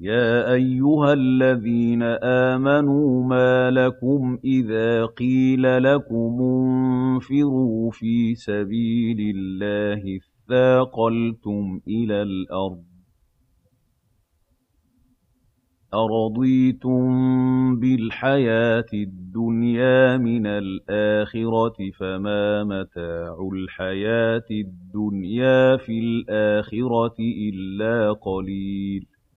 يَا أَيُّهَا الَّذِينَ آمَنُوا مَا لَكُمْ إِذَا قِيلَ لَكُمُ انفِرُوا فِي سَبِيلِ اللَّهِ اثَّاقَلْتُمْ إِلَى الْأَرْضِ ۚ أَرَضِيتُم بِالْحَيَاةِ الدُّنْيَا مِنَ الْآخِرَةِ فَمَا مَتَاعُ الْحَيَاةِ الدُّنْيَا فِي الْآخِرَةِ إِلَّا قَلِيلٌ